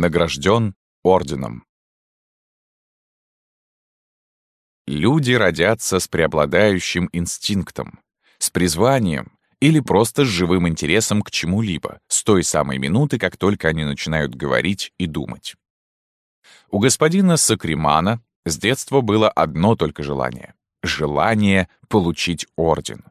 Награжден орденом. Люди родятся с преобладающим инстинктом, с призванием или просто с живым интересом к чему-либо, с той самой минуты, как только они начинают говорить и думать. У господина Сакримана с детства было одно только желание — желание получить орден.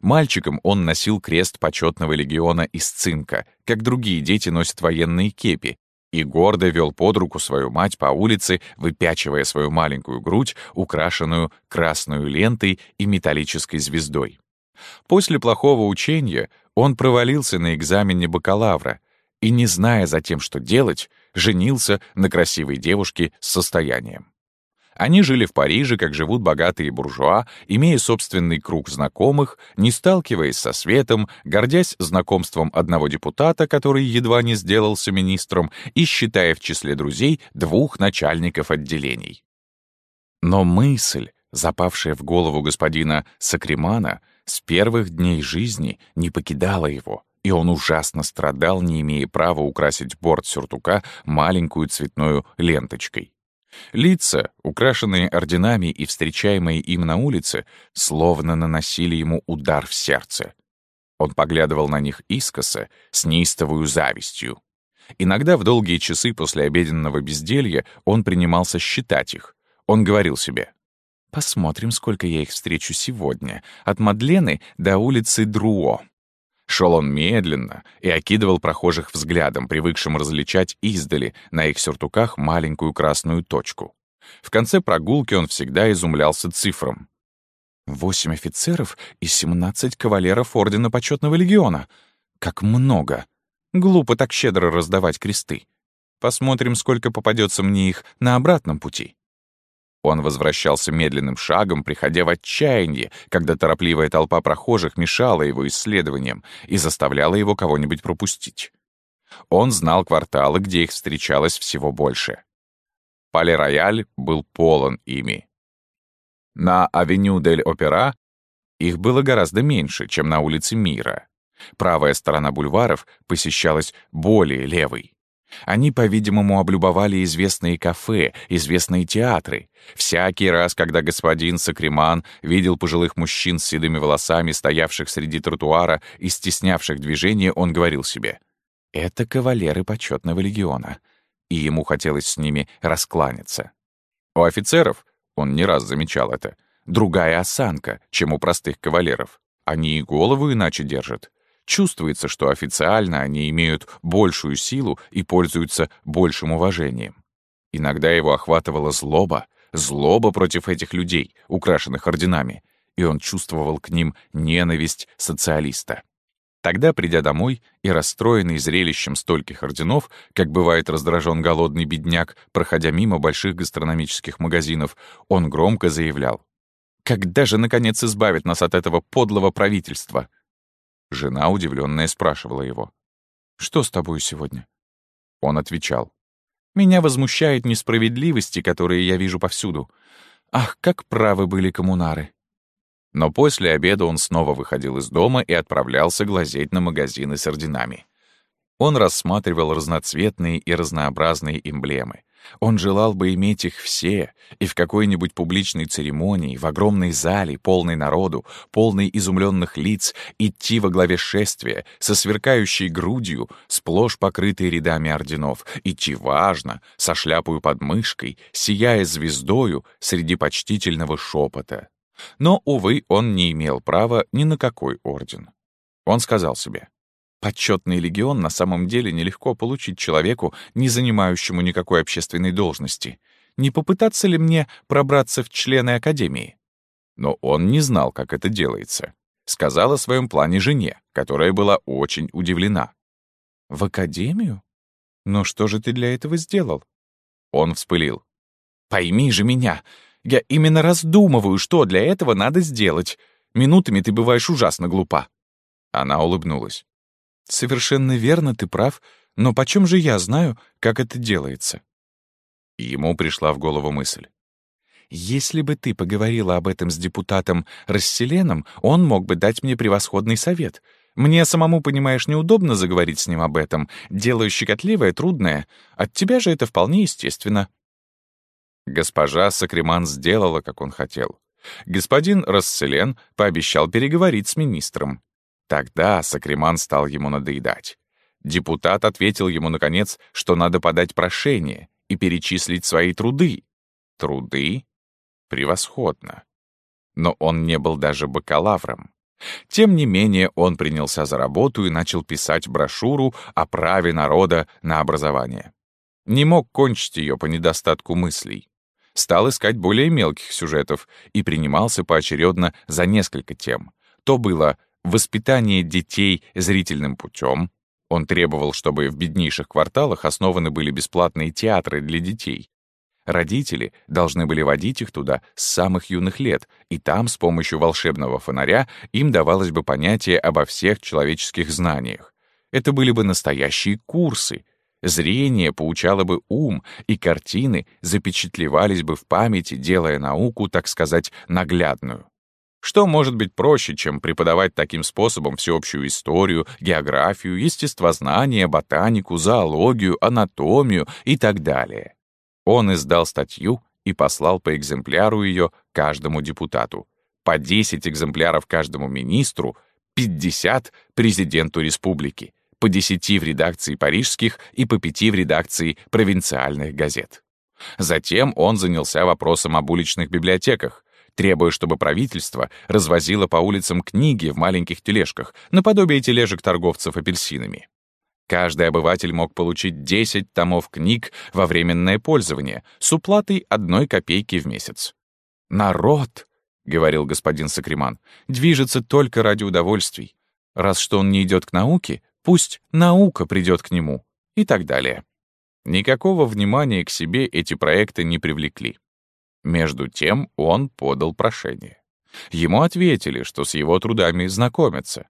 Мальчиком он носил крест почетного легиона из цинка, как другие дети носят военные кепи, и гордо вел под руку свою мать по улице, выпячивая свою маленькую грудь, украшенную красной лентой и металлической звездой. После плохого учения он провалился на экзамене бакалавра и, не зная затем, что делать, женился на красивой девушке с состоянием. Они жили в Париже, как живут богатые буржуа, имея собственный круг знакомых, не сталкиваясь со светом, гордясь знакомством одного депутата, который едва не сделался министром, и считая в числе друзей двух начальников отделений. Но мысль, запавшая в голову господина Сакримана, с первых дней жизни не покидала его, и он ужасно страдал, не имея права украсить борт сюртука маленькую цветную ленточкой. Лица, украшенные орденами и встречаемые им на улице, словно наносили ему удар в сердце. Он поглядывал на них искоса, с неистовую завистью. Иногда в долгие часы после обеденного безделья он принимался считать их. Он говорил себе, «Посмотрим, сколько я их встречу сегодня, от Мадлены до улицы Друо». Шел он медленно и окидывал прохожих взглядом, привыкшим различать издали на их сюртуках маленькую красную точку. В конце прогулки он всегда изумлялся цифрам. «Восемь офицеров и семнадцать кавалеров Ордена Почетного Легиона. Как много! Глупо так щедро раздавать кресты. Посмотрим, сколько попадется мне их на обратном пути». Он возвращался медленным шагом, приходя в отчаяние, когда торопливая толпа прохожих мешала его исследованиям и заставляла его кого-нибудь пропустить. Он знал кварталы, где их встречалось всего больше. Пале-Рояль был полон ими. На авеню дель Опера их было гораздо меньше, чем на улице Мира. Правая сторона бульваров посещалась более левой. Они, по-видимому, облюбовали известные кафе, известные театры. Всякий раз, когда господин Сакриман видел пожилых мужчин с седыми волосами, стоявших среди тротуара и стеснявших движение, он говорил себе, «Это кавалеры почетного легиона», и ему хотелось с ними раскланяться. У офицеров, он не раз замечал это, другая осанка, чем у простых кавалеров. Они и голову иначе держат. Чувствуется, что официально они имеют большую силу и пользуются большим уважением. Иногда его охватывала злоба, злоба против этих людей, украшенных орденами, и он чувствовал к ним ненависть социалиста. Тогда, придя домой и расстроенный зрелищем стольких орденов, как бывает раздражен голодный бедняк, проходя мимо больших гастрономических магазинов, он громко заявлял, «Когда же, наконец, избавит нас от этого подлого правительства?» Жена, удивленная, спрашивала его. «Что с тобой сегодня?» Он отвечал. «Меня возмущает несправедливости, которые я вижу повсюду. Ах, как правы были коммунары!» Но после обеда он снова выходил из дома и отправлялся глазеть на магазины с орденами. Он рассматривал разноцветные и разнообразные эмблемы. Он желал бы иметь их все, и в какой-нибудь публичной церемонии, в огромной зале, полной народу, полной изумленных лиц, идти во главе шествия, со сверкающей грудью, сплошь покрытой рядами орденов, идти важно, со шляпою под мышкой, сияя звездою среди почтительного шепота. Но, увы, он не имел права ни на какой орден. Он сказал себе, Почетный легион на самом деле нелегко получить человеку, не занимающему никакой общественной должности. Не попытаться ли мне пробраться в члены Академии? Но он не знал, как это делается. Сказал о своем плане жене, которая была очень удивлена. «В Академию? Но что же ты для этого сделал?» Он вспылил. «Пойми же меня! Я именно раздумываю, что для этого надо сделать. Минутами ты бываешь ужасно глупа». Она улыбнулась. «Совершенно верно, ты прав, но почем же я знаю, как это делается?» Ему пришла в голову мысль. «Если бы ты поговорила об этом с депутатом Расселеном, он мог бы дать мне превосходный совет. Мне самому, понимаешь, неудобно заговорить с ним об этом. Дело щекотливое, трудное. От тебя же это вполне естественно». Госпожа Сакриман сделала, как он хотел. Господин Расселен пообещал переговорить с министром. Тогда Сакриман стал ему надоедать. Депутат ответил ему, наконец, что надо подать прошение и перечислить свои труды. Труды? Превосходно. Но он не был даже бакалавром. Тем не менее, он принялся за работу и начал писать брошюру о праве народа на образование. Не мог кончить ее по недостатку мыслей. Стал искать более мелких сюжетов и принимался поочередно за несколько тем. То было воспитание детей зрительным путем, он требовал, чтобы в беднейших кварталах основаны были бесплатные театры для детей. Родители должны были водить их туда с самых юных лет, и там с помощью волшебного фонаря им давалось бы понятие обо всех человеческих знаниях. Это были бы настоящие курсы. Зрение поучало бы ум, и картины запечатлевались бы в памяти, делая науку, так сказать, наглядную. Что может быть проще, чем преподавать таким способом всеобщую историю, географию, естествознание, ботанику, зоологию, анатомию и так далее? Он издал статью и послал по экземпляру ее каждому депутату, по 10 экземпляров каждому министру, 50 президенту республики, по 10 в редакции парижских и по 5 в редакции провинциальных газет. Затем он занялся вопросом об уличных библиотеках, требуя, чтобы правительство развозило по улицам книги в маленьких тележках, наподобие тележек торговцев апельсинами. Каждый обыватель мог получить 10 томов книг во временное пользование с уплатой одной копейки в месяц. «Народ», — говорил господин Сакриман, — «движется только ради удовольствий. Раз что он не идет к науке, пусть наука придет к нему» и так далее. Никакого внимания к себе эти проекты не привлекли. Между тем он подал прошение. Ему ответили, что с его трудами знакомятся.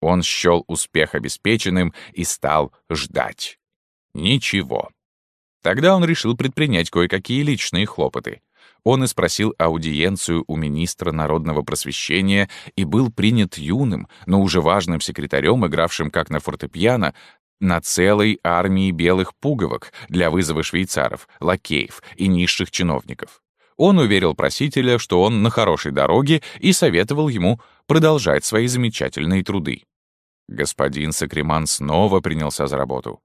Он счел успех обеспеченным и стал ждать. Ничего. Тогда он решил предпринять кое-какие личные хлопоты. Он и спросил аудиенцию у министра народного просвещения и был принят юным, но уже важным секретарем, игравшим как на фортепиано, на целой армии белых пуговок для вызова швейцаров, лакеев и низших чиновников. Он уверил просителя, что он на хорошей дороге и советовал ему продолжать свои замечательные труды. Господин Сакриман снова принялся за работу.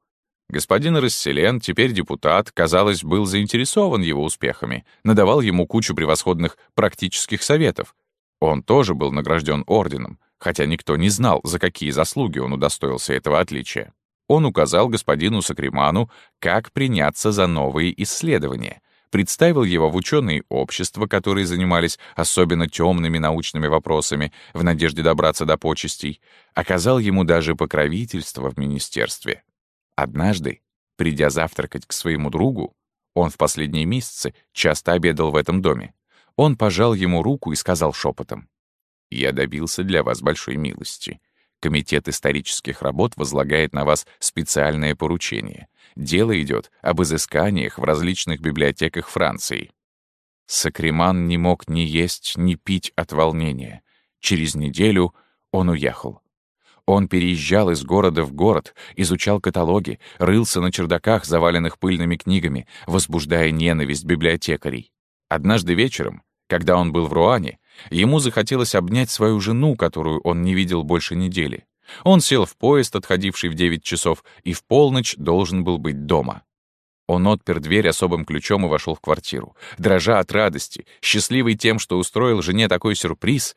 Господин Расселен, теперь депутат, казалось, был заинтересован его успехами, надавал ему кучу превосходных практических советов. Он тоже был награжден орденом, хотя никто не знал, за какие заслуги он удостоился этого отличия. Он указал господину Сакриману, как приняться за новые исследования, представил его в ученые общества, которые занимались особенно темными научными вопросами в надежде добраться до почестей, оказал ему даже покровительство в министерстве. Однажды, придя завтракать к своему другу, он в последние месяцы часто обедал в этом доме, он пожал ему руку и сказал шепотом, «Я добился для вас большой милости. Комитет исторических работ возлагает на вас специальное поручение. Дело идет об изысканиях в различных библиотеках Франции. Сакриман не мог ни есть, ни пить от волнения. Через неделю он уехал. Он переезжал из города в город, изучал каталоги, рылся на чердаках, заваленных пыльными книгами, возбуждая ненависть библиотекарей. Однажды вечером, когда он был в Руане, ему захотелось обнять свою жену, которую он не видел больше недели. Он сел в поезд, отходивший в 9 часов, и в полночь должен был быть дома. Он отпер дверь особым ключом и вошел в квартиру. Дрожа от радости, счастливый тем, что устроил жене такой сюрприз,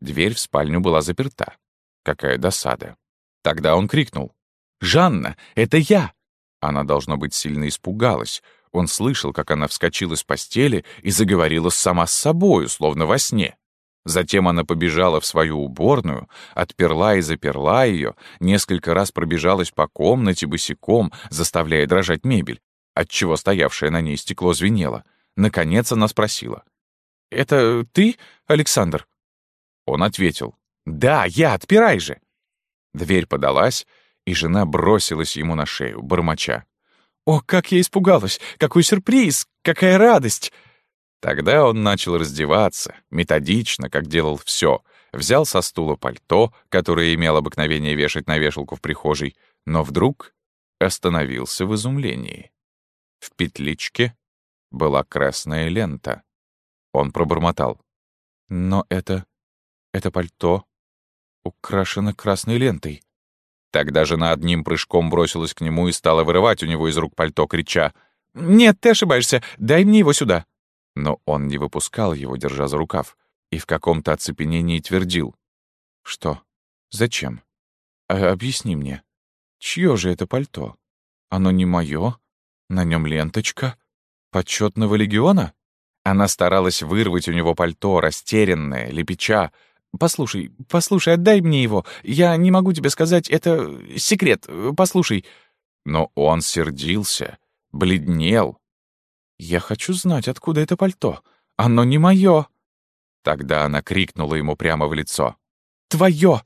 дверь в спальню была заперта. Какая досада. Тогда он крикнул. «Жанна, это я!» Она, должно быть, сильно испугалась. Он слышал, как она вскочила с постели и заговорила сама с собою, словно во сне. Затем она побежала в свою уборную, отперла и заперла ее, несколько раз пробежалась по комнате босиком, заставляя дрожать мебель, отчего стоявшее на ней стекло звенело. Наконец она спросила. «Это ты, Александр?» Он ответил. «Да, я, отпирай же!» Дверь подалась, и жена бросилась ему на шею, бормоча. «О, как я испугалась! Какой сюрприз! Какая радость!» Тогда он начал раздеваться, методично, как делал все, взял со стула пальто, которое имел обыкновение вешать на вешалку в прихожей, но вдруг остановился в изумлении. В петличке была красная лента. Он пробормотал. «Но это... это пальто украшено красной лентой». Тогда жена одним прыжком бросилась к нему и стала вырывать у него из рук пальто, крича «Нет, ты ошибаешься, дай мне его сюда». Но он не выпускал его, держа за рукав, и в каком-то оцепенении твердил. «Что? Зачем? А объясни мне, чье же это пальто? Оно не мое? На нем ленточка? Почетного легиона?» Она старалась вырвать у него пальто, растерянное, лепеча. «Послушай, послушай, отдай мне его. Я не могу тебе сказать, это секрет. Послушай». Но он сердился, бледнел. «Я хочу знать, откуда это пальто. Оно не мое». Тогда она крикнула ему прямо в лицо. «Твое!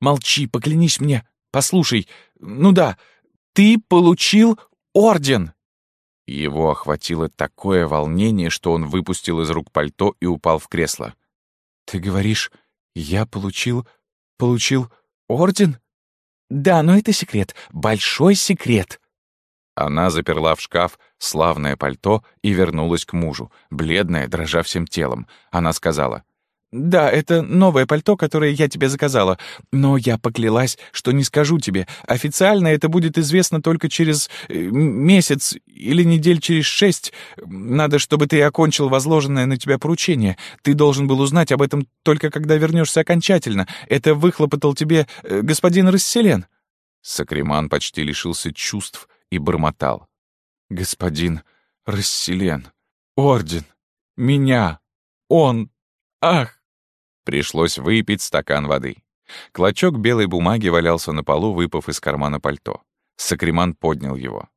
Молчи, поклянись мне. Послушай, ну да, ты получил орден!» Его охватило такое волнение, что он выпустил из рук пальто и упал в кресло. «Ты говоришь, я получил... получил орден?» «Да, но это секрет, большой секрет!» Она заперла в шкаф славное пальто и вернулась к мужу, бледная, дрожа всем телом. Она сказала, «Да, это новое пальто, которое я тебе заказала. Но я поклялась, что не скажу тебе. Официально это будет известно только через э, месяц или недель через шесть. Надо, чтобы ты окончил возложенное на тебя поручение. Ты должен был узнать об этом только когда вернешься окончательно. Это выхлопотал тебе э, господин Расселен». Сакриман почти лишился чувств и бормотал. «Господин Расселен, орден, меня, он, ах!» Пришлось выпить стакан воды. Клочок белой бумаги валялся на полу, выпав из кармана пальто. Сакриман поднял его.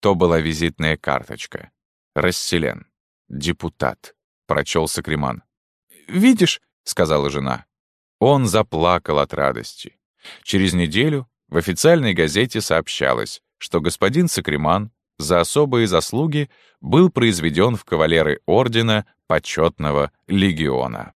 То была визитная карточка. «Расселен. Депутат», — прочел Сакриман. «Видишь», — сказала жена. Он заплакал от радости. Через неделю в официальной газете сообщалось, что господин Сакриман за особые заслуги был произведен в кавалеры ордена почетного легиона.